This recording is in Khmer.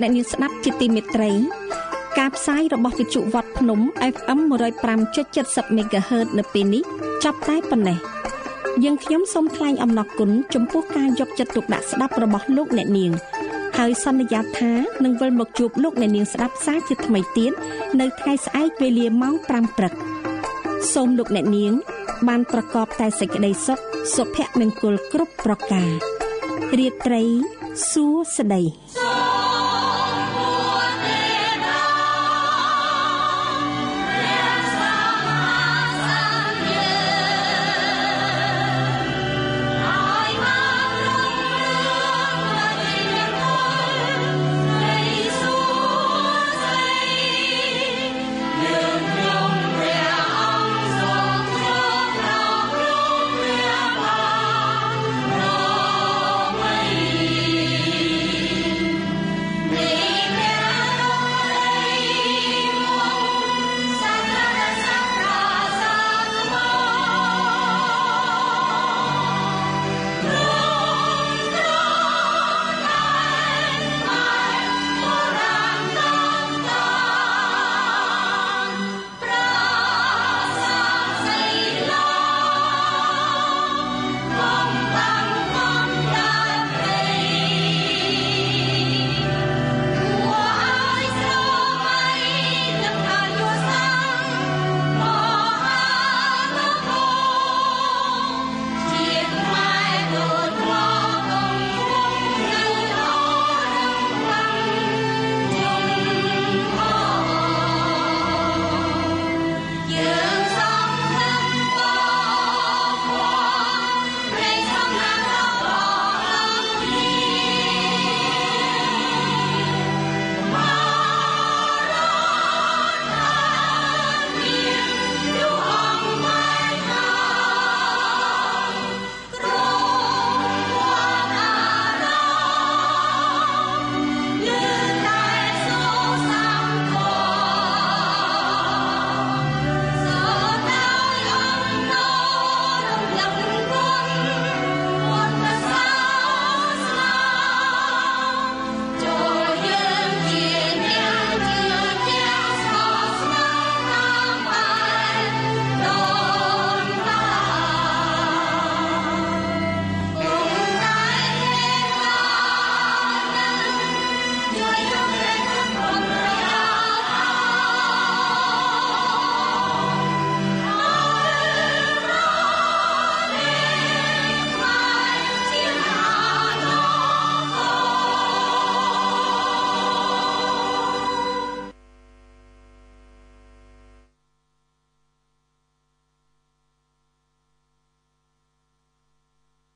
អ្នកនាងស្ដាប់ជាទីមេត្រីការផ្សាយរបស់វិទ្យុវត្តភ្នំ FM 105.70 MHz នៅពេលនេះចាប់តែប៉ុណ្ណេះយើងខ្ញុំសូមថ្លែងអំណរគុណចំពោះការយកចិត្តទុកដាក់ស្ដាប់របស់លោកអ្នកនាងហើយសន្យាថានឹងវិលមកជួបលោកអ្នកនាងស្ដាប់សារជាថ្មីទៀតនៅថ្ងៃស្អែកវេលាម៉ោង5ព្រឹកសូមលោកអ្នកនាង បានប្រកបតែសេចក្តីសុខសុភមង្គលគ្រប់ប្រការរាត្រីសួស្តី